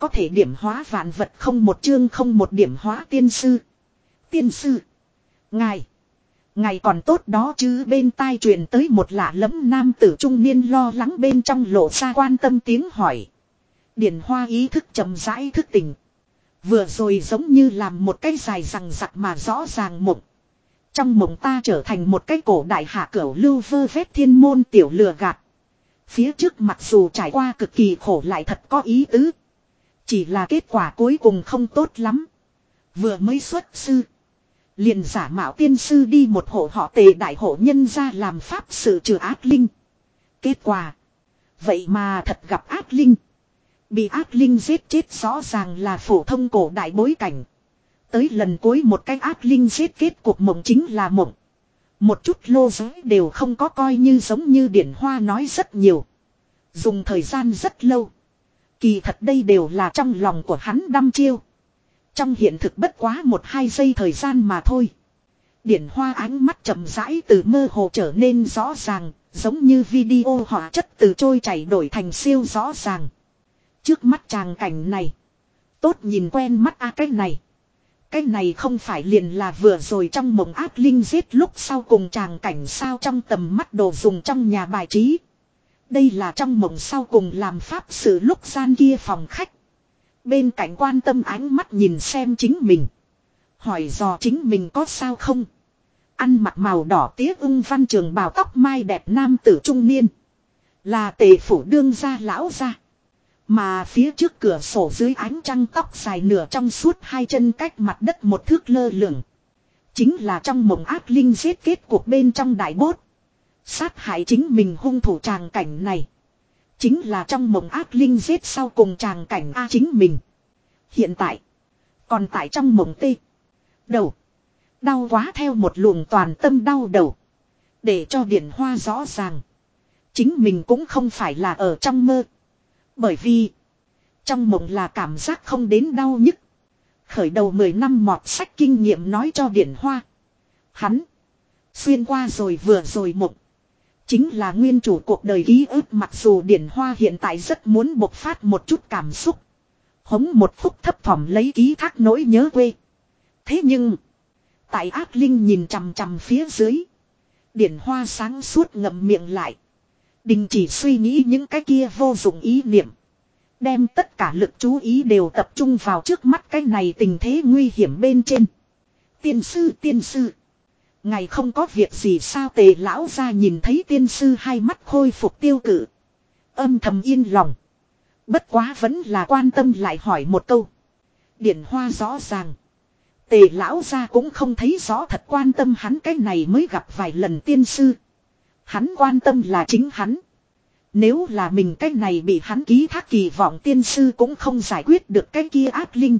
có thể điểm hóa vạn vật không một chương không một điểm hóa tiên sư. Tiên sư. Ngài. Ngài còn tốt đó chứ bên tai truyền tới một lạ lẫm nam tử trung niên lo lắng bên trong lộ ra quan tâm tiếng hỏi. Điển hoa ý thức chậm rãi thức tỉnh. Vừa rồi giống như làm một cái dài rằng giặc mà rõ ràng mộng. Trong mộng ta trở thành một cái cổ đại hạ cửu lưu vơ vét thiên môn tiểu lừa gạt. Phía trước mặc dù trải qua cực kỳ khổ lại thật có ý tứ. Chỉ là kết quả cuối cùng không tốt lắm. Vừa mới xuất sư. Liền giả mạo tiên sư đi một hộ họ tề đại hộ nhân ra làm pháp sự trừ ác linh. Kết quả. Vậy mà thật gặp ác linh. Bị ác linh giết chết rõ ràng là phổ thông cổ đại bối cảnh. Tới lần cuối một cái ác linh giết kết cuộc mộng chính là mộng. Một chút lô giới đều không có coi như giống như điển hoa nói rất nhiều. Dùng thời gian rất lâu. Kỳ thật đây đều là trong lòng của hắn đăm chiêu. Trong hiện thực bất quá một hai giây thời gian mà thôi. Điển hoa ánh mắt chậm rãi từ mơ hồ trở nên rõ ràng, giống như video họa chất từ trôi chảy đổi thành siêu rõ ràng. Trước mắt chàng cảnh này. Tốt nhìn quen mắt a cái này. Cái này không phải liền là vừa rồi trong mộng ác linh giết lúc sau cùng chàng cảnh sao trong tầm mắt đồ dùng trong nhà bài trí. Đây là trong mộng sau cùng làm pháp sự lúc gian kia phòng khách. Bên cạnh quan tâm ánh mắt nhìn xem chính mình. Hỏi dò chính mình có sao không. Ăn mặc màu đỏ tía ưng văn trường bào tóc mai đẹp nam tử trung niên. Là tề phủ đương gia lão gia. Mà phía trước cửa sổ dưới ánh trăng tóc dài nửa trong suốt hai chân cách mặt đất một thước lơ lửng. Chính là trong mộng ác linh giết kết cuộc bên trong đại bốt. Sát hại chính mình hung thủ tràng cảnh này. Chính là trong mộng ác linh giết sau cùng tràng cảnh A chính mình. Hiện tại. Còn tại trong mộng tê. Đầu. Đau quá theo một luồng toàn tâm đau đầu. Để cho điển hoa rõ ràng. Chính mình cũng không phải là ở trong mơ. Bởi vì. Trong mộng là cảm giác không đến đau nhức. Khởi đầu 10 năm mọt sách kinh nghiệm nói cho điển hoa. Hắn. Xuyên qua rồi vừa rồi mộng. Chính là nguyên chủ cuộc đời ký ức, mặc dù điển hoa hiện tại rất muốn bộc phát một chút cảm xúc. Hống một phút thấp thỏm lấy ký thác nỗi nhớ quê. Thế nhưng. Tại ác linh nhìn chằm chằm phía dưới. Điển hoa sáng suốt ngậm miệng lại. Đình chỉ suy nghĩ những cái kia vô dụng ý niệm. Đem tất cả lực chú ý đều tập trung vào trước mắt cái này tình thế nguy hiểm bên trên. Tiên sư tiên sư. Ngày không có việc gì sao tề lão ra nhìn thấy tiên sư hai mắt khôi phục tiêu cự, Âm thầm yên lòng. Bất quá vẫn là quan tâm lại hỏi một câu. Điển hoa rõ ràng. Tề lão ra cũng không thấy rõ thật quan tâm hắn cái này mới gặp vài lần tiên sư. Hắn quan tâm là chính hắn. Nếu là mình cái này bị hắn ký thác kỳ vọng tiên sư cũng không giải quyết được cái kia ác linh.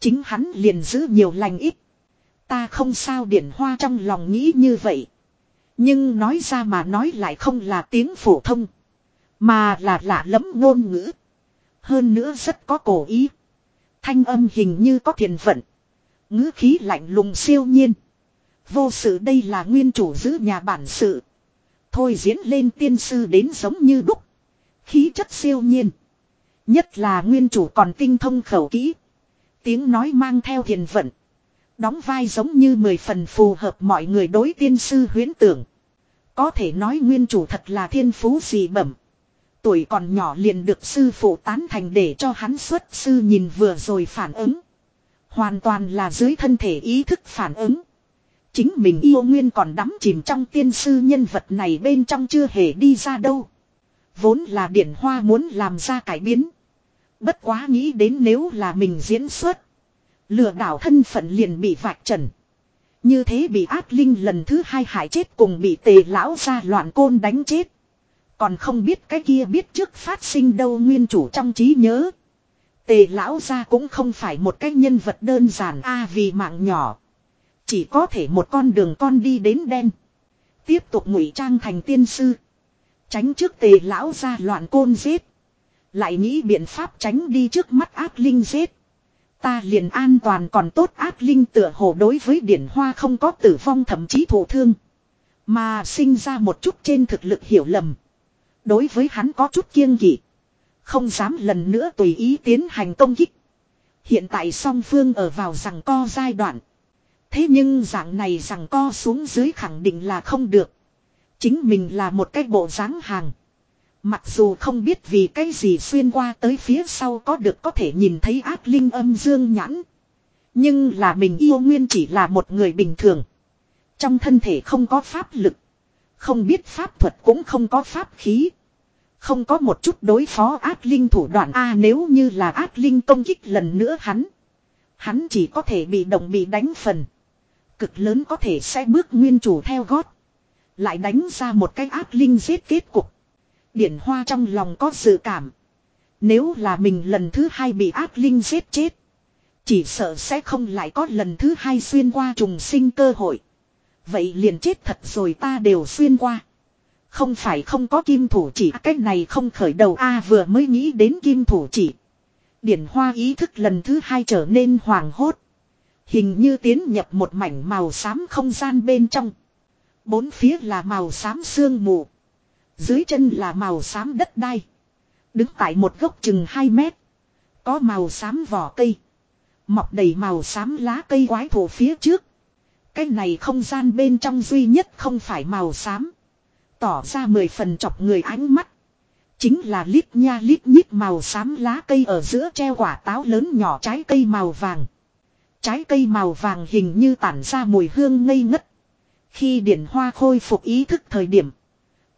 Chính hắn liền giữ nhiều lành ít. Ta không sao điển hoa trong lòng nghĩ như vậy. Nhưng nói ra mà nói lại không là tiếng phổ thông. Mà là lạ lẫm ngôn ngữ. Hơn nữa rất có cổ ý. Thanh âm hình như có thiền vận. ngữ khí lạnh lùng siêu nhiên. Vô sự đây là nguyên chủ giữ nhà bản sự. Thôi diễn lên tiên sư đến giống như đúc. Khí chất siêu nhiên. Nhất là nguyên chủ còn tinh thông khẩu kỹ. Tiếng nói mang theo thiền vận. Đóng vai giống như mười phần phù hợp mọi người đối tiên sư huyến tưởng. Có thể nói nguyên chủ thật là thiên phú gì bẩm. Tuổi còn nhỏ liền được sư phụ tán thành để cho hắn xuất sư nhìn vừa rồi phản ứng. Hoàn toàn là dưới thân thể ý thức phản ứng. Chính mình yêu nguyên còn đắm chìm trong tiên sư nhân vật này bên trong chưa hề đi ra đâu. Vốn là điển hoa muốn làm ra cải biến. Bất quá nghĩ đến nếu là mình diễn xuất. Lừa đảo thân phận liền bị vạch trần. Như thế bị ác linh lần thứ hai hại chết cùng bị tề lão ra loạn côn đánh chết. Còn không biết cái kia biết trước phát sinh đâu nguyên chủ trong trí nhớ. Tề lão ra cũng không phải một cái nhân vật đơn giản a vì mạng nhỏ. Chỉ có thể một con đường con đi đến đen. Tiếp tục ngụy trang thành tiên sư. Tránh trước tề lão ra loạn côn giết. Lại nghĩ biện pháp tránh đi trước mắt ác linh giết. Ta liền an toàn còn tốt ác linh tựa hồ đối với điển hoa không có tử vong thậm chí thổ thương. Mà sinh ra một chút trên thực lực hiểu lầm. Đối với hắn có chút kiêng kỵ. Không dám lần nữa tùy ý tiến hành công kích. Hiện tại song phương ở vào rằng co giai đoạn. Thế nhưng dạng này rằng co xuống dưới khẳng định là không được. Chính mình là một cái bộ dáng hàng. Mặc dù không biết vì cái gì xuyên qua tới phía sau có được có thể nhìn thấy ác linh âm dương nhãn. Nhưng là mình yêu nguyên chỉ là một người bình thường. Trong thân thể không có pháp lực. Không biết pháp thuật cũng không có pháp khí. Không có một chút đối phó ác linh thủ đoạn A nếu như là ác linh công kích lần nữa hắn. Hắn chỉ có thể bị động bị đánh phần. Cực lớn có thể sẽ bước nguyên chủ theo gót. Lại đánh ra một cái ác linh giết kết cục. Điển hoa trong lòng có dự cảm. Nếu là mình lần thứ hai bị ác linh giết chết. Chỉ sợ sẽ không lại có lần thứ hai xuyên qua trùng sinh cơ hội. Vậy liền chết thật rồi ta đều xuyên qua. Không phải không có kim thủ chỉ, cách này không khởi đầu a, vừa mới nghĩ đến kim thủ chỉ. Điển hoa ý thức lần thứ hai trở nên hoàng hốt. Hình như tiến nhập một mảnh màu xám không gian bên trong. Bốn phía là màu xám sương mù. Dưới chân là màu xám đất đai. Đứng tại một gốc chừng 2 mét. Có màu xám vỏ cây. Mọc đầy màu xám lá cây quái thổ phía trước. Cái này không gian bên trong duy nhất không phải màu xám. Tỏ ra mười phần chọc người ánh mắt. Chính là lít nha lít nhít màu xám lá cây ở giữa treo quả táo lớn nhỏ trái cây màu vàng. Trái cây màu vàng hình như tản ra mùi hương ngây ngất. Khi điển hoa khôi phục ý thức thời điểm.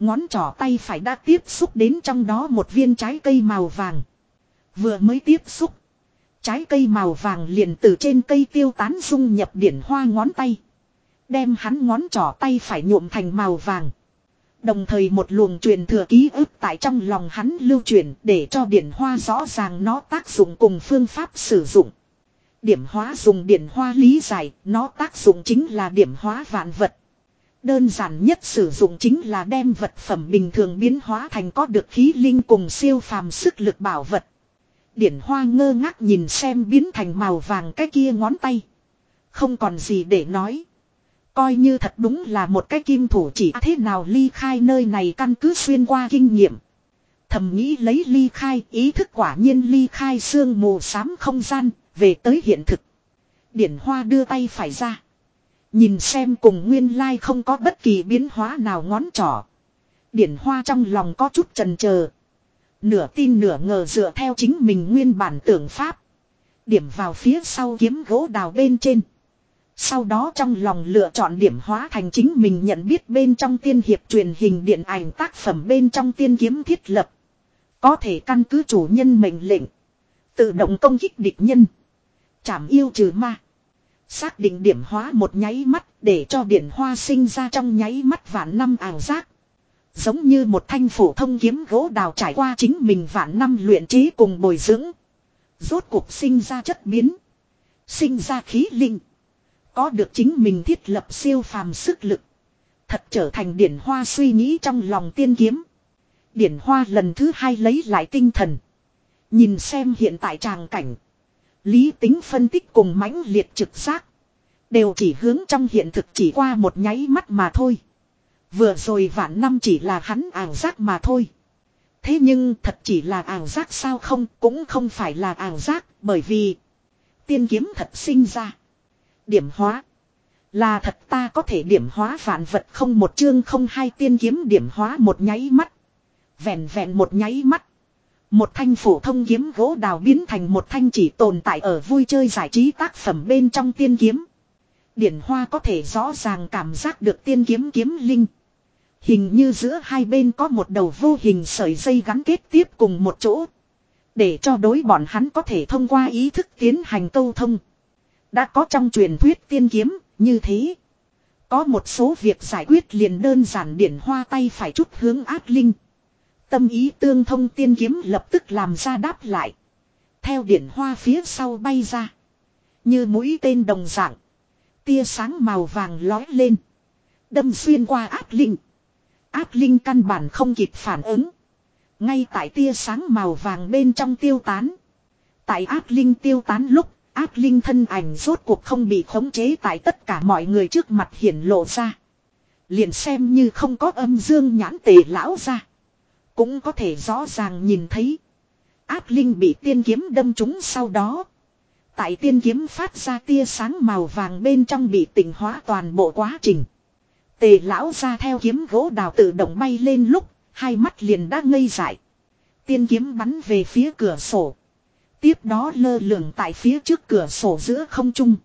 Ngón trỏ tay phải đã tiếp xúc đến trong đó một viên trái cây màu vàng. Vừa mới tiếp xúc. Trái cây màu vàng liền từ trên cây tiêu tán dung nhập điển hoa ngón tay. Đem hắn ngón trỏ tay phải nhuộm thành màu vàng. Đồng thời một luồng truyền thừa ký ức tại trong lòng hắn lưu truyền để cho điển hoa rõ ràng nó tác dụng cùng phương pháp sử dụng. Điểm hóa dùng điển hoa lý giải, nó tác dụng chính là điểm hóa vạn vật. Đơn giản nhất sử dụng chính là đem vật phẩm bình thường biến hóa thành có được khí linh cùng siêu phàm sức lực bảo vật. Điển hoa ngơ ngác nhìn xem biến thành màu vàng cái kia ngón tay. Không còn gì để nói. Coi như thật đúng là một cái kim thủ chỉ à, thế nào ly khai nơi này căn cứ xuyên qua kinh nghiệm. Thầm nghĩ lấy ly khai ý thức quả nhiên ly khai sương mù xám không gian, về tới hiện thực. Điển hoa đưa tay phải ra. Nhìn xem cùng nguyên lai không có bất kỳ biến hóa nào ngón trỏ. Điển hoa trong lòng có chút trần chờ Nửa tin nửa ngờ dựa theo chính mình nguyên bản tưởng pháp. Điểm vào phía sau kiếm gỗ đào bên trên. Sau đó trong lòng lựa chọn điểm hóa thành chính mình nhận biết bên trong tiên hiệp truyền hình điện ảnh tác phẩm bên trong tiên kiếm thiết lập. Có thể căn cứ chủ nhân mệnh lệnh. Tự động công kích địch nhân. Chảm yêu trừ ma. Xác định điểm hóa một nháy mắt để cho điện hoa sinh ra trong nháy mắt vạn năm ảo giác. Giống như một thanh phổ thông kiếm gỗ đào trải qua chính mình vạn năm luyện trí cùng bồi dưỡng. Rốt cuộc sinh ra chất biến. Sinh ra khí linh. Có được chính mình thiết lập siêu phàm sức lực. Thật trở thành điển hoa suy nghĩ trong lòng tiên kiếm. Điển hoa lần thứ hai lấy lại tinh thần. Nhìn xem hiện tại tràng cảnh. Lý tính phân tích cùng mãnh liệt trực giác. Đều chỉ hướng trong hiện thực chỉ qua một nháy mắt mà thôi. Vừa rồi vạn năm chỉ là hắn ảo giác mà thôi. Thế nhưng thật chỉ là ảo giác sao không, cũng không phải là ảo giác, bởi vì tiên kiếm thật sinh ra. Điểm hóa. Là thật ta có thể điểm hóa vạn vật không một chương không hai tiên kiếm điểm hóa một nháy mắt. Vẹn vẹn một nháy mắt. Một thanh phổ thông kiếm gỗ đào biến thành một thanh chỉ tồn tại ở vui chơi giải trí tác phẩm bên trong tiên kiếm. Điển hoa có thể rõ ràng cảm giác được tiên kiếm kiếm linh. Hình như giữa hai bên có một đầu vô hình sợi dây gắn kết tiếp cùng một chỗ. Để cho đối bọn hắn có thể thông qua ý thức tiến hành câu thông. Đã có trong truyền thuyết tiên kiếm, như thế. Có một số việc giải quyết liền đơn giản điển hoa tay phải chút hướng ác linh. Tâm ý tương thông tiên kiếm lập tức làm ra đáp lại. Theo điển hoa phía sau bay ra. Như mũi tên đồng dạng. Tia sáng màu vàng lói lên. Đâm xuyên qua áp linh. áp linh căn bản không kịp phản ứng. Ngay tại tia sáng màu vàng bên trong tiêu tán. Tại áp linh tiêu tán lúc, áp linh thân ảnh rốt cuộc không bị khống chế tại tất cả mọi người trước mặt hiển lộ ra. Liền xem như không có âm dương nhãn tề lão ra. Cũng có thể rõ ràng nhìn thấy. Ác linh bị tiên kiếm đâm trúng sau đó. Tại tiên kiếm phát ra tia sáng màu vàng bên trong bị tỉnh hóa toàn bộ quá trình. Tề lão ra theo kiếm gỗ đào tự động bay lên lúc, hai mắt liền đã ngây dại. Tiên kiếm bắn về phía cửa sổ. Tiếp đó lơ lửng tại phía trước cửa sổ giữa không trung.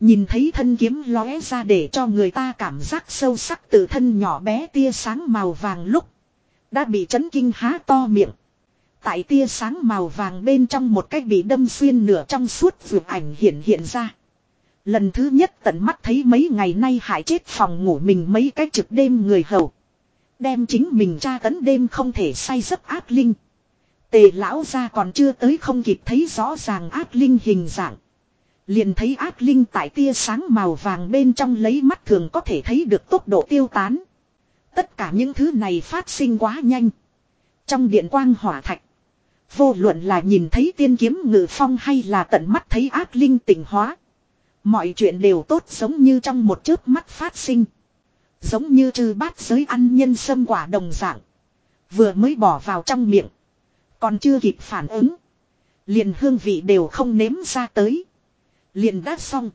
Nhìn thấy thân kiếm lóe ra để cho người ta cảm giác sâu sắc từ thân nhỏ bé tia sáng màu vàng lúc. Đã bị chấn kinh há to miệng. Tại tia sáng màu vàng bên trong một cách bị đâm xuyên nửa trong suốt vượt ảnh hiện hiện ra. Lần thứ nhất tận mắt thấy mấy ngày nay hại chết phòng ngủ mình mấy cái trực đêm người hầu. Đem chính mình tra tấn đêm không thể say giấc ác linh. Tề lão ra còn chưa tới không kịp thấy rõ ràng ác linh hình dạng. Liền thấy ác linh tại tia sáng màu vàng bên trong lấy mắt thường có thể thấy được tốc độ tiêu tán. Tất cả những thứ này phát sinh quá nhanh. Trong điện quang hỏa thạch. Vô luận là nhìn thấy tiên kiếm ngự phong hay là tận mắt thấy ác linh tỉnh hóa. Mọi chuyện đều tốt giống như trong một chớp mắt phát sinh. Giống như trừ bát giới ăn nhân sâm quả đồng dạng. Vừa mới bỏ vào trong miệng. Còn chưa kịp phản ứng. Liền hương vị đều không nếm ra tới. Liền đã xong.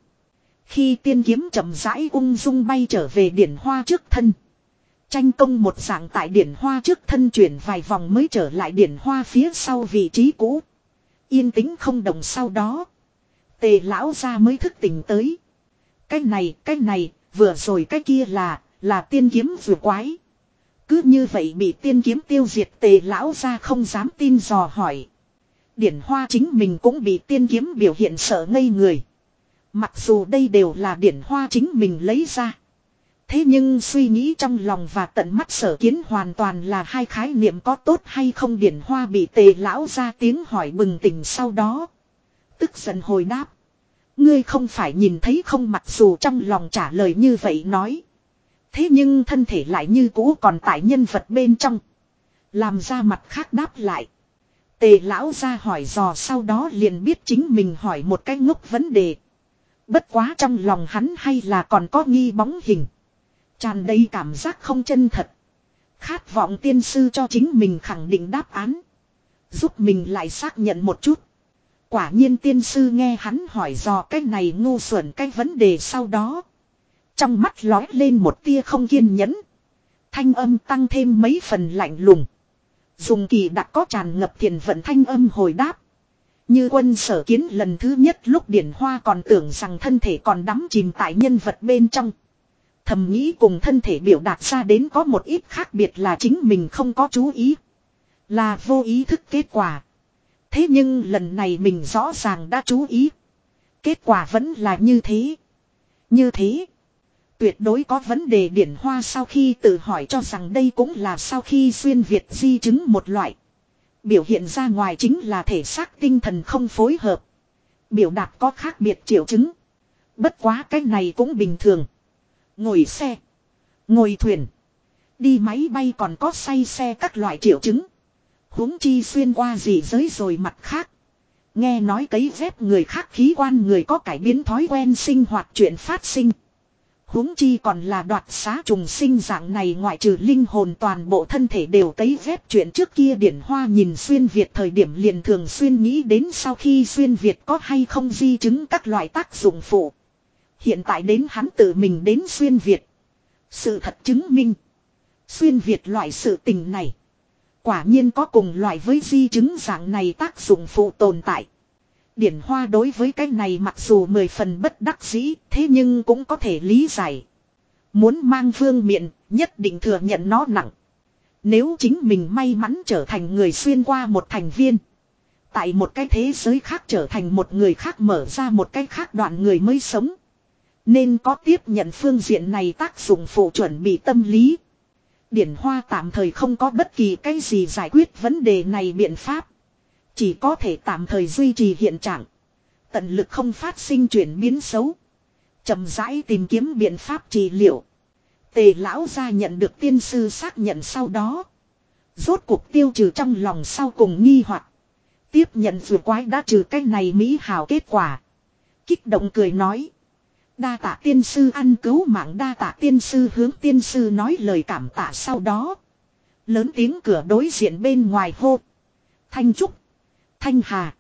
Khi tiên kiếm chậm rãi ung dung bay trở về điển hoa trước thân. Tranh công một dạng tại điển hoa trước thân chuyển vài vòng mới trở lại điển hoa phía sau vị trí cũ. Yên tĩnh không đồng sau đó. Tề lão ra mới thức tỉnh tới. Cái này, cái này, vừa rồi cái kia là, là tiên kiếm vừa quái. Cứ như vậy bị tiên kiếm tiêu diệt tề lão ra không dám tin dò hỏi. Điển hoa chính mình cũng bị tiên kiếm biểu hiện sợ ngây người. Mặc dù đây đều là điển hoa chính mình lấy ra. Thế nhưng suy nghĩ trong lòng và tận mắt sở kiến hoàn toàn là hai khái niệm có tốt hay không điển hoa bị tề lão ra tiếng hỏi bừng tỉnh sau đó. Tức giận hồi đáp. Ngươi không phải nhìn thấy không mặc dù trong lòng trả lời như vậy nói. Thế nhưng thân thể lại như cũ còn tại nhân vật bên trong. Làm ra mặt khác đáp lại. Tề lão ra hỏi dò sau đó liền biết chính mình hỏi một cái ngốc vấn đề. Bất quá trong lòng hắn hay là còn có nghi bóng hình. Tràn đầy cảm giác không chân thật. Khát vọng tiên sư cho chính mình khẳng định đáp án. Giúp mình lại xác nhận một chút. Quả nhiên tiên sư nghe hắn hỏi dò cái này ngu xuẩn cái vấn đề sau đó. Trong mắt lói lên một tia không kiên nhẫn. Thanh âm tăng thêm mấy phần lạnh lùng. Dùng kỳ đặc có tràn ngập thiền vận thanh âm hồi đáp. Như quân sở kiến lần thứ nhất lúc điển hoa còn tưởng rằng thân thể còn đắm chìm tại nhân vật bên trong. Thầm nghĩ cùng thân thể biểu đạt ra đến có một ít khác biệt là chính mình không có chú ý. Là vô ý thức kết quả. Thế nhưng lần này mình rõ ràng đã chú ý. Kết quả vẫn là như thế. Như thế. Tuyệt đối có vấn đề điển hoa sau khi tự hỏi cho rằng đây cũng là sau khi xuyên Việt di chứng một loại. Biểu hiện ra ngoài chính là thể xác tinh thần không phối hợp. Biểu đạt có khác biệt triệu chứng. Bất quá cái này cũng bình thường. Ngồi xe. Ngồi thuyền. Đi máy bay còn có say xe các loại triệu chứng huống chi xuyên qua gì giới rồi mặt khác. Nghe nói cấy dép người khác khí quan người có cải biến thói quen sinh hoạt chuyện phát sinh. huống chi còn là đoạt xá trùng sinh dạng này ngoại trừ linh hồn toàn bộ thân thể đều cấy dép chuyện trước kia điển hoa nhìn xuyên Việt thời điểm liền thường xuyên nghĩ đến sau khi xuyên Việt có hay không di chứng các loại tác dụng phụ. Hiện tại đến hắn tự mình đến xuyên Việt. Sự thật chứng minh. Xuyên Việt loại sự tình này. Quả nhiên có cùng loại với di chứng dạng này tác dụng phụ tồn tại. Điển hoa đối với cái này mặc dù mười phần bất đắc dĩ, thế nhưng cũng có thể lý giải. Muốn mang vương miện, nhất định thừa nhận nó nặng. Nếu chính mình may mắn trở thành người xuyên qua một thành viên. Tại một cái thế giới khác trở thành một người khác mở ra một cái khác đoạn người mới sống. Nên có tiếp nhận phương diện này tác dụng phụ chuẩn bị tâm lý. Điển Hoa tạm thời không có bất kỳ cái gì giải quyết vấn đề này biện pháp. Chỉ có thể tạm thời duy trì hiện trạng. Tận lực không phát sinh chuyển biến xấu. chậm rãi tìm kiếm biện pháp trị liệu. Tề lão ra nhận được tiên sư xác nhận sau đó. Rốt cuộc tiêu trừ trong lòng sau cùng nghi hoặc Tiếp nhận vừa quái đã trừ cái này mỹ hào kết quả. Kích động cười nói. Đa tạ tiên sư ăn cứu mạng, đa tạ tiên sư hướng tiên sư nói lời cảm tạ sau đó. Lớn tiếng cửa đối diện bên ngoài hô. Thanh Trúc. Thanh Hà.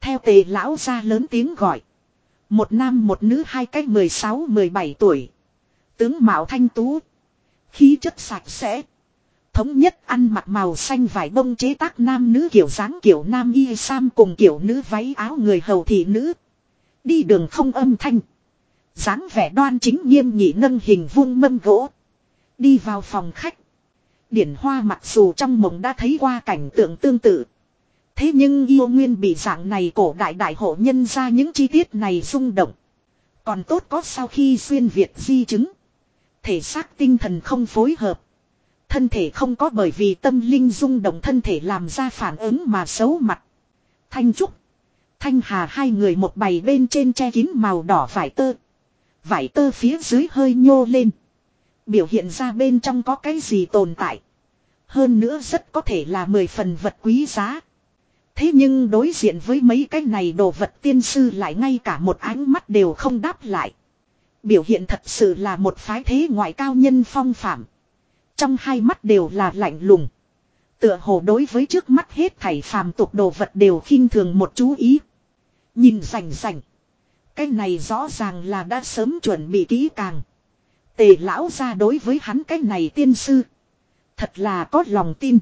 Theo tề lão ra lớn tiếng gọi. Một nam một nữ hai cách 16-17 tuổi. Tướng Mạo Thanh Tú. Khí chất sạch sẽ. Thống nhất ăn mặc màu xanh vải bông chế tác nam nữ kiểu dáng kiểu nam y sam cùng kiểu nữ váy áo người hầu thị nữ. Đi đường không âm thanh dáng vẻ đoan chính nghiêm nghị nâng hình vuông mâm gỗ. Đi vào phòng khách. Điển hoa mặc dù trong mộng đã thấy qua cảnh tượng tương tự. Thế nhưng yêu nguyên bị dạng này cổ đại đại hộ nhân ra những chi tiết này rung động. Còn tốt có sau khi xuyên Việt di chứng. Thể xác tinh thần không phối hợp. Thân thể không có bởi vì tâm linh rung động thân thể làm ra phản ứng mà xấu mặt. Thanh Trúc. Thanh Hà hai người một bày bên trên che kín màu đỏ vải tơ. Vải tơ phía dưới hơi nhô lên. Biểu hiện ra bên trong có cái gì tồn tại. Hơn nữa rất có thể là mười phần vật quý giá. Thế nhưng đối diện với mấy cái này đồ vật tiên sư lại ngay cả một ánh mắt đều không đáp lại. Biểu hiện thật sự là một phái thế ngoại cao nhân phong phạm. Trong hai mắt đều là lạnh lùng. Tựa hồ đối với trước mắt hết thảy phàm tục đồ vật đều khinh thường một chú ý. Nhìn rành rành. Cái này rõ ràng là đã sớm chuẩn bị kỹ càng. Tề lão ra đối với hắn cái này tiên sư. Thật là có lòng tin.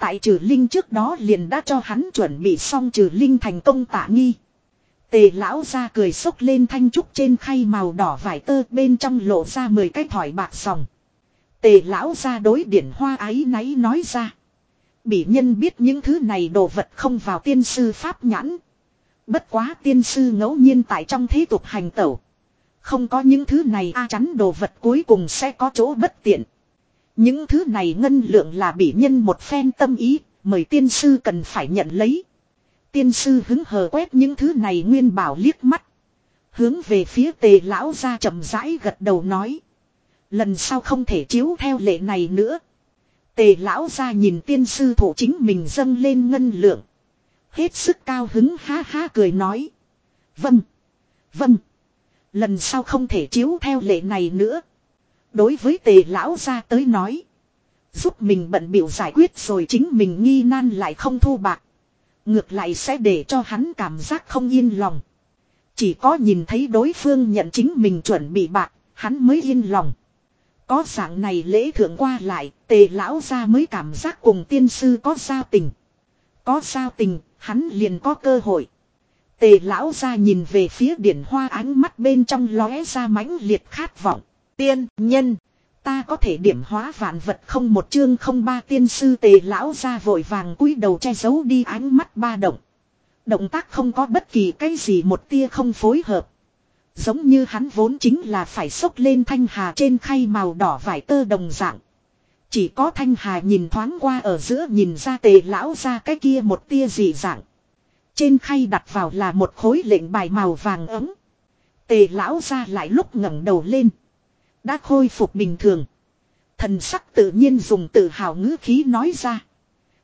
Tại trừ linh trước đó liền đã cho hắn chuẩn bị xong trừ linh thành công tạ nghi. Tề lão ra cười sốc lên thanh trúc trên khay màu đỏ vải tơ bên trong lộ ra 10 cái thỏi bạc sòng. Tề lão ra đối điển hoa ái náy nói ra. Bỉ nhân biết những thứ này đồ vật không vào tiên sư pháp nhãn. Bất quá tiên sư ngẫu nhiên tại trong thế tục hành tẩu. Không có những thứ này a chắn đồ vật cuối cùng sẽ có chỗ bất tiện. Những thứ này ngân lượng là bị nhân một phen tâm ý, mời tiên sư cần phải nhận lấy. Tiên sư hứng hờ quét những thứ này nguyên bảo liếc mắt. Hướng về phía tề lão ra chậm rãi gật đầu nói. Lần sau không thể chiếu theo lệ này nữa. Tề lão ra nhìn tiên sư thủ chính mình dâng lên ngân lượng. Hết sức cao hứng ha ha cười nói. Vâng. Vâng. Lần sau không thể chiếu theo lệ này nữa. Đối với tề lão ra tới nói. Giúp mình bận biểu giải quyết rồi chính mình nghi nan lại không thu bạc. Ngược lại sẽ để cho hắn cảm giác không yên lòng. Chỉ có nhìn thấy đối phương nhận chính mình chuẩn bị bạc, hắn mới yên lòng. Có dạng này lễ thượng qua lại, tề lão ra mới cảm giác cùng tiên sư có giao tình. Có giao tình, hắn liền có cơ hội. Tề lão ra nhìn về phía điển hoa ánh mắt bên trong lóe ra mãnh liệt khát vọng. Tiên, nhân, ta có thể điểm hóa vạn vật không một chương không ba tiên sư tề lão ra vội vàng cúi đầu che giấu đi ánh mắt ba động. Động tác không có bất kỳ cái gì một tia không phối hợp. Giống như hắn vốn chính là phải xốc lên thanh hà trên khay màu đỏ vải tơ đồng dạng. Chỉ có thanh hà nhìn thoáng qua ở giữa nhìn ra tề lão ra cái kia một tia dị dạng. Trên khay đặt vào là một khối lệnh bài màu vàng ấm. Tề lão ra lại lúc ngẩng đầu lên. Đã khôi phục bình thường. Thần sắc tự nhiên dùng tự hào ngữ khí nói ra.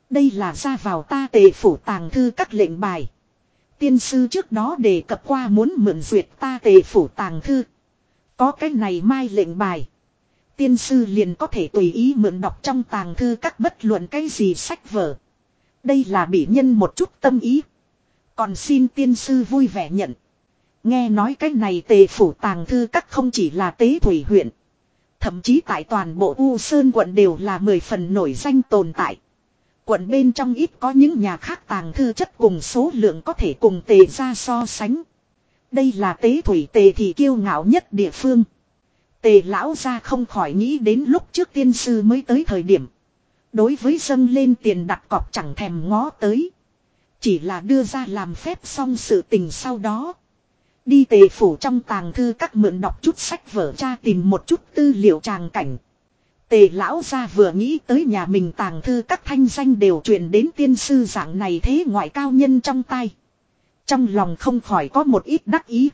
Đây là ra vào ta tề phủ tàng thư các lệnh bài. Tiên sư trước đó đề cập qua muốn mượn duyệt ta tề phủ tàng thư. Có cái này mai lệnh bài. Tiên sư liền có thể tùy ý mượn đọc trong tàng thư các bất luận cái gì sách vở. Đây là bị nhân một chút tâm ý. Còn xin tiên sư vui vẻ nhận. Nghe nói cái này tề phủ tàng thư các không chỉ là tế thủy huyện. Thậm chí tại toàn bộ U Sơn quận đều là mười phần nổi danh tồn tại. Quận bên trong ít có những nhà khác tàng thư chất cùng số lượng có thể cùng tề ra so sánh. Đây là tế thủy tề thì kiêu ngạo nhất địa phương. Tề lão ra không khỏi nghĩ đến lúc trước tiên sư mới tới thời điểm. Đối với dâng lên tiền đặt cọc chẳng thèm ngó tới. Chỉ là đưa ra làm phép xong sự tình sau đó. Đi tề phủ trong tàng thư các mượn đọc chút sách vở cha tìm một chút tư liệu tràng cảnh. Tề lão ra vừa nghĩ tới nhà mình tàng thư các thanh danh đều truyền đến tiên sư dạng này thế ngoại cao nhân trong tay. Trong lòng không khỏi có một ít đắc ý.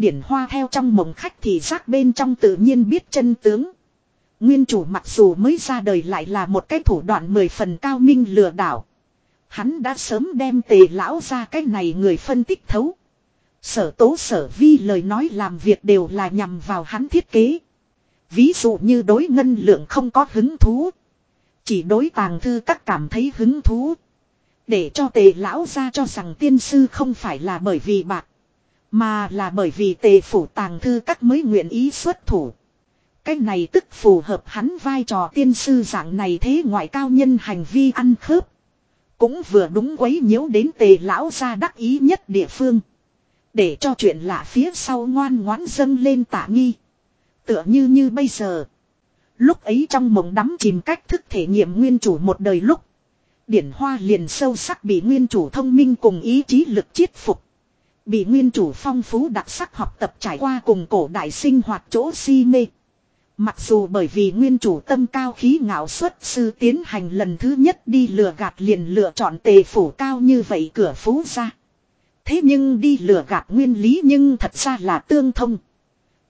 Điển hoa theo trong mộng khách thì giác bên trong tự nhiên biết chân tướng. Nguyên chủ mặc dù mới ra đời lại là một cái thủ đoạn mười phần cao minh lừa đảo. Hắn đã sớm đem tề lão ra cái này người phân tích thấu. Sở tố sở vi lời nói làm việc đều là nhằm vào hắn thiết kế. Ví dụ như đối ngân lượng không có hứng thú. Chỉ đối tàng thư các cảm thấy hứng thú. Để cho tề lão ra cho rằng tiên sư không phải là bởi vì bạc. Mà là bởi vì tề phủ tàng thư các mới nguyện ý xuất thủ. Cái này tức phù hợp hắn vai trò tiên sư dạng này thế ngoại cao nhân hành vi ăn khớp. Cũng vừa đúng quấy nhiễu đến tề lão ra đắc ý nhất địa phương. Để cho chuyện lạ phía sau ngoan ngoãn dâng lên tả nghi. Tựa như như bây giờ. Lúc ấy trong mộng đắm chìm cách thức thể nghiệm nguyên chủ một đời lúc. Điển hoa liền sâu sắc bị nguyên chủ thông minh cùng ý chí lực chiết phục. Bị nguyên chủ phong phú đặc sắc học tập trải qua cùng cổ đại sinh hoạt chỗ si mê. Mặc dù bởi vì nguyên chủ tâm cao khí ngạo xuất sư tiến hành lần thứ nhất đi lừa gạt liền lựa chọn tề phủ cao như vậy cửa phú ra. Thế nhưng đi lừa gạt nguyên lý nhưng thật ra là tương thông.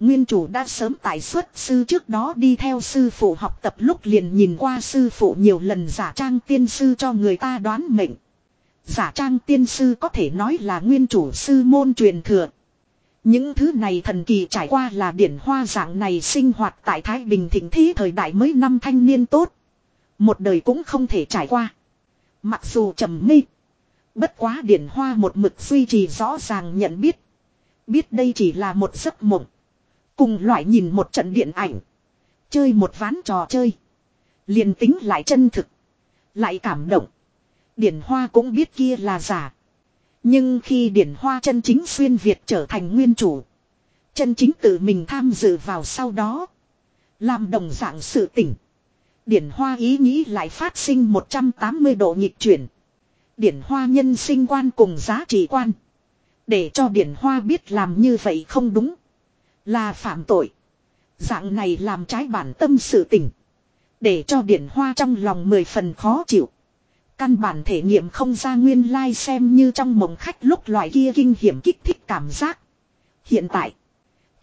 Nguyên chủ đã sớm tại xuất sư trước đó đi theo sư phụ học tập lúc liền nhìn qua sư phụ nhiều lần giả trang tiên sư cho người ta đoán mệnh. Giả trang tiên sư có thể nói là nguyên chủ sư môn truyền thừa. Những thứ này thần kỳ trải qua là điển hoa dạng này sinh hoạt tại Thái Bình thịnh thế thời đại mới năm thanh niên tốt. Một đời cũng không thể trải qua. Mặc dù trầm mê. Bất quá điển hoa một mực duy trì rõ ràng nhận biết. Biết đây chỉ là một giấc mộng. Cùng loại nhìn một trận điện ảnh. Chơi một ván trò chơi. liền tính lại chân thực. Lại cảm động. Điển hoa cũng biết kia là giả. Nhưng khi điển hoa chân chính xuyên Việt trở thành nguyên chủ. Chân chính tự mình tham dự vào sau đó. Làm đồng dạng sự tỉnh. Điển hoa ý nghĩ lại phát sinh 180 độ nghịch chuyển. Điển hoa nhân sinh quan cùng giá trị quan. Để cho điển hoa biết làm như vậy không đúng. Là phạm tội. Dạng này làm trái bản tâm sự tỉnh. Để cho điển hoa trong lòng mười phần khó chịu. Căn bản thể nghiệm không ra nguyên lai like xem như trong mộng khách lúc loại kia kinh hiểm kích thích cảm giác. Hiện tại.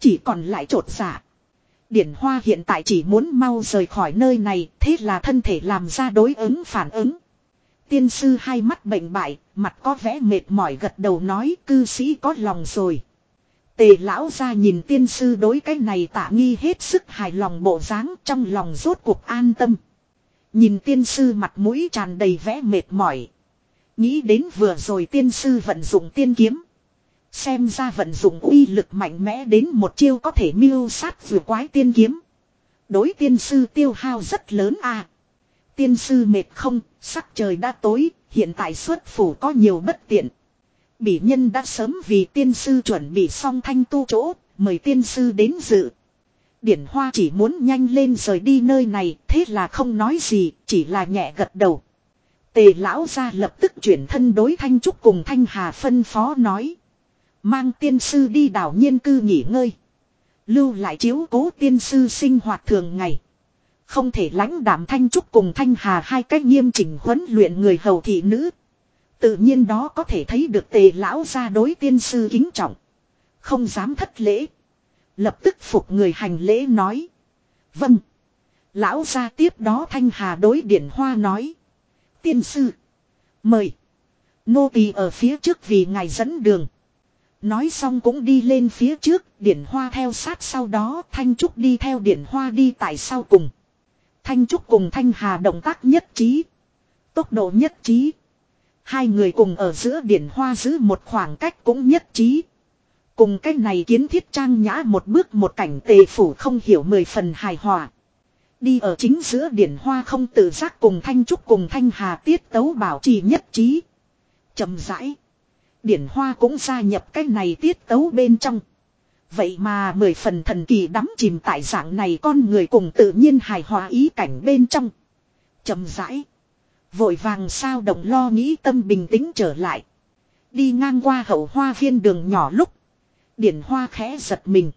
Chỉ còn lại trột giả. Dạ. Điển hoa hiện tại chỉ muốn mau rời khỏi nơi này. Thế là thân thể làm ra đối ứng phản ứng. Tiên sư hai mắt bệnh bại. Mặt có vẻ mệt mỏi gật đầu nói, cư sĩ có lòng rồi. Tề lão ra nhìn tiên sư đối cái này tạ nghi hết sức hài lòng bộ dáng, trong lòng rốt cuộc an tâm. Nhìn tiên sư mặt mũi tràn đầy vẽ mệt mỏi. Nghĩ đến vừa rồi tiên sư vận dụng tiên kiếm. Xem ra vận dụng uy lực mạnh mẽ đến một chiêu có thể miêu sát vừa quái tiên kiếm. Đối tiên sư tiêu hao rất lớn à. Tiên sư mệt không, sắc trời đã tối, hiện tại xuất phủ có nhiều bất tiện. Bỉ nhân đã sớm vì tiên sư chuẩn bị xong thanh tu chỗ, mời tiên sư đến dự. Điển Hoa chỉ muốn nhanh lên rời đi nơi này, thế là không nói gì, chỉ là nhẹ gật đầu. Tề lão ra lập tức chuyển thân đối Thanh Trúc cùng Thanh Hà phân phó nói. Mang tiên sư đi đảo nhiên cư nghỉ ngơi. Lưu lại chiếu cố tiên sư sinh hoạt thường ngày. Không thể lãnh đảm Thanh Trúc cùng Thanh Hà hai cách nghiêm chỉnh huấn luyện người hầu thị nữ. Tự nhiên đó có thể thấy được tề lão ra đối tiên sư kính trọng. Không dám thất lễ. Lập tức phục người hành lễ nói. Vâng. Lão ra tiếp đó thanh hà đối điển hoa nói. Tiên sư. Mời. Nô tỳ ở phía trước vì ngài dẫn đường. Nói xong cũng đi lên phía trước, điển hoa theo sát sau đó Thanh Trúc đi theo điển hoa đi tại sau cùng. Thanh Trúc cùng Thanh Hà động tác nhất trí. Tốc độ nhất trí. Hai người cùng ở giữa điển hoa giữ một khoảng cách cũng nhất trí. Cùng cái này kiến thiết trang nhã một bước một cảnh tề phủ không hiểu mười phần hài hòa. Đi ở chính giữa điển hoa không tự giác cùng thanh trúc cùng thanh hà tiết tấu bảo trì nhất trí. chậm rãi. Điển hoa cũng gia nhập cái này tiết tấu bên trong. Vậy mà mười phần thần kỳ đắm chìm tại dạng này con người cùng tự nhiên hài hòa ý cảnh bên trong. chậm rãi. Vội vàng sao động lo nghĩ tâm bình tĩnh trở lại. Đi ngang qua hậu hoa viên đường nhỏ lúc. Điển hoa khẽ giật mình.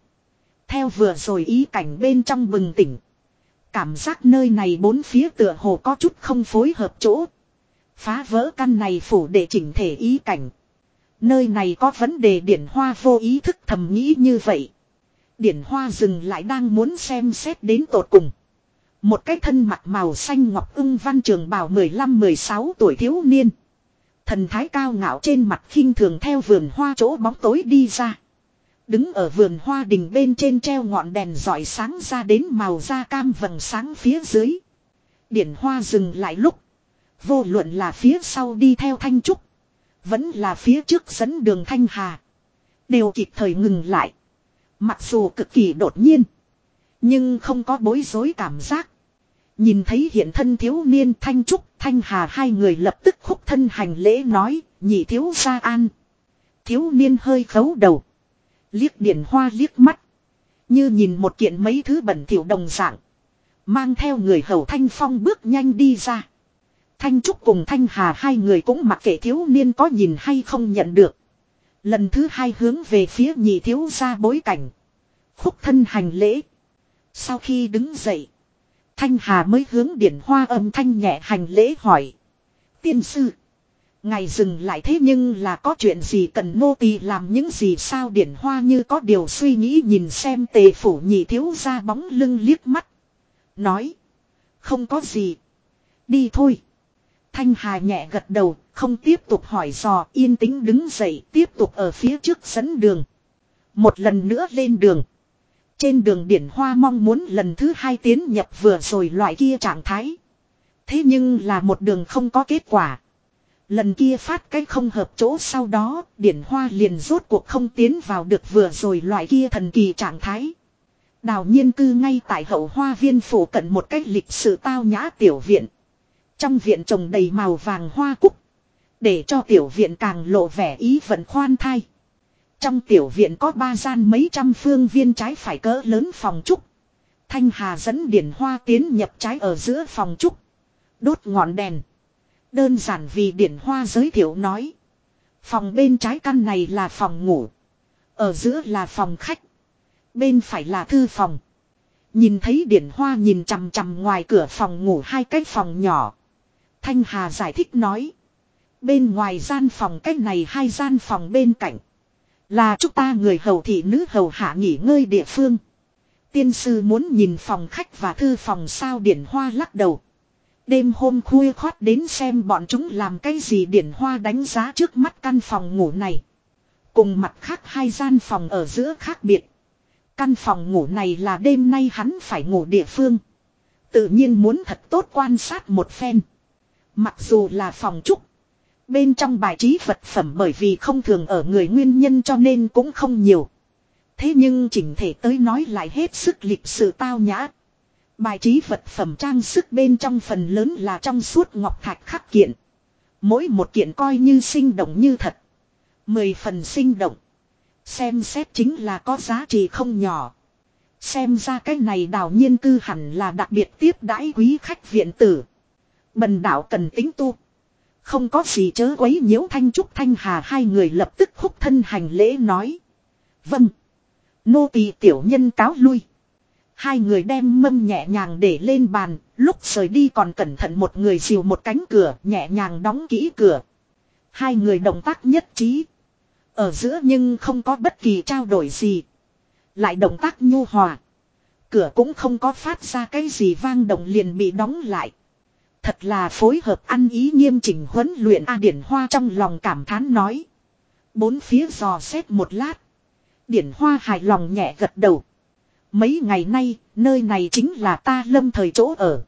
Theo vừa rồi ý cảnh bên trong bừng tỉnh. Cảm giác nơi này bốn phía tựa hồ có chút không phối hợp chỗ. Phá vỡ căn này phủ để chỉnh thể ý cảnh. Nơi này có vấn đề điển hoa vô ý thức thầm nghĩ như vậy. Điển hoa dừng lại đang muốn xem xét đến tột cùng. Một cái thân mặt màu xanh ngọc ưng văn trường bào 15-16 tuổi thiếu niên. Thần thái cao ngạo trên mặt khinh thường theo vườn hoa chỗ bóng tối đi ra. Đứng ở vườn hoa đình bên trên treo ngọn đèn giỏi sáng ra đến màu da cam vầng sáng phía dưới. Điển hoa dừng lại lúc. Vô luận là phía sau đi theo Thanh Trúc. Vẫn là phía trước dẫn đường Thanh Hà. Đều kịp thời ngừng lại. Mặc dù cực kỳ đột nhiên. Nhưng không có bối rối cảm giác. Nhìn thấy hiện thân thiếu niên Thanh Trúc, Thanh Hà hai người lập tức khúc thân hành lễ nói, nhị thiếu gia an. Thiếu niên hơi khấu đầu. Liếc điển hoa liếc mắt. Như nhìn một kiện mấy thứ bẩn thỉu đồng dạng. Mang theo người hầu Thanh Phong bước nhanh đi ra. Thanh Trúc cùng Thanh Hà hai người cũng mặc kệ thiếu niên có nhìn hay không nhận được. Lần thứ hai hướng về phía nhị thiếu gia bối cảnh. Khúc thân hành lễ. Sau khi đứng dậy. Thanh Hà mới hướng điển hoa âm thanh nhẹ hành lễ hỏi. Tiên sư. Ngày dừng lại thế nhưng là có chuyện gì cần nô tỳ làm những gì sao điển hoa như có điều suy nghĩ nhìn xem tề phủ nhị thiếu ra bóng lưng liếc mắt. Nói. Không có gì. Đi thôi. Thanh Hà nhẹ gật đầu, không tiếp tục hỏi dò, yên tĩnh đứng dậy, tiếp tục ở phía trước dẫn đường. Một lần nữa lên đường. Trên đường điển hoa mong muốn lần thứ hai tiến nhập vừa rồi loại kia trạng thái. Thế nhưng là một đường không có kết quả. Lần kia phát cái không hợp chỗ sau đó, điển hoa liền rốt cuộc không tiến vào được vừa rồi loại kia thần kỳ trạng thái. Đào nhiên cư ngay tại hậu hoa viên phủ cận một cách lịch sự tao nhã tiểu viện. Trong viện trồng đầy màu vàng hoa cúc. Để cho tiểu viện càng lộ vẻ ý vận khoan thai. Trong tiểu viện có ba gian mấy trăm phương viên trái phải cỡ lớn phòng trúc. Thanh Hà dẫn điển hoa tiến nhập trái ở giữa phòng trúc. Đốt ngọn đèn. Đơn giản vì điển hoa giới thiệu nói. Phòng bên trái căn này là phòng ngủ. Ở giữa là phòng khách. Bên phải là thư phòng. Nhìn thấy điển hoa nhìn chằm chằm ngoài cửa phòng ngủ hai cái phòng nhỏ. Thanh Hà giải thích nói. Bên ngoài gian phòng cách này hai gian phòng bên cạnh. Là chúng ta người hầu thị nữ hầu hạ nghỉ ngơi địa phương. Tiên sư muốn nhìn phòng khách và thư phòng sao điển hoa lắc đầu. Đêm hôm khuya khoát đến xem bọn chúng làm cái gì điển hoa đánh giá trước mắt căn phòng ngủ này. Cùng mặt khác hai gian phòng ở giữa khác biệt. Căn phòng ngủ này là đêm nay hắn phải ngủ địa phương. Tự nhiên muốn thật tốt quan sát một phen. Mặc dù là phòng trúc. Bên trong bài trí vật phẩm bởi vì không thường ở người nguyên nhân cho nên cũng không nhiều. Thế nhưng chỉnh thể tới nói lại hết sức lịch sự tao nhã. Bài trí vật phẩm trang sức bên trong phần lớn là trong suốt ngọc thạch khắc kiện. Mỗi một kiện coi như sinh động như thật. Mười phần sinh động. Xem xét chính là có giá trị không nhỏ. Xem ra cái này đào nhiên cư hẳn là đặc biệt tiếp đãi quý khách viện tử. Bần đạo cần tính tu. Không có gì chớ quấy nhiễu thanh trúc thanh hà hai người lập tức khúc thân hành lễ nói. Vâng. Nô tỳ tiểu nhân cáo lui. Hai người đem mâm nhẹ nhàng để lên bàn, lúc rời đi còn cẩn thận một người dìu một cánh cửa, nhẹ nhàng đóng kỹ cửa. Hai người động tác nhất trí. Ở giữa nhưng không có bất kỳ trao đổi gì. Lại động tác nhu hòa. Cửa cũng không có phát ra cái gì vang động liền bị đóng lại. Thật là phối hợp ăn ý nghiêm chỉnh huấn luyện A Điển Hoa trong lòng cảm thán nói. Bốn phía dò xét một lát. Điển Hoa hài lòng nhẹ gật đầu. Mấy ngày nay, nơi này chính là ta lâm thời chỗ ở.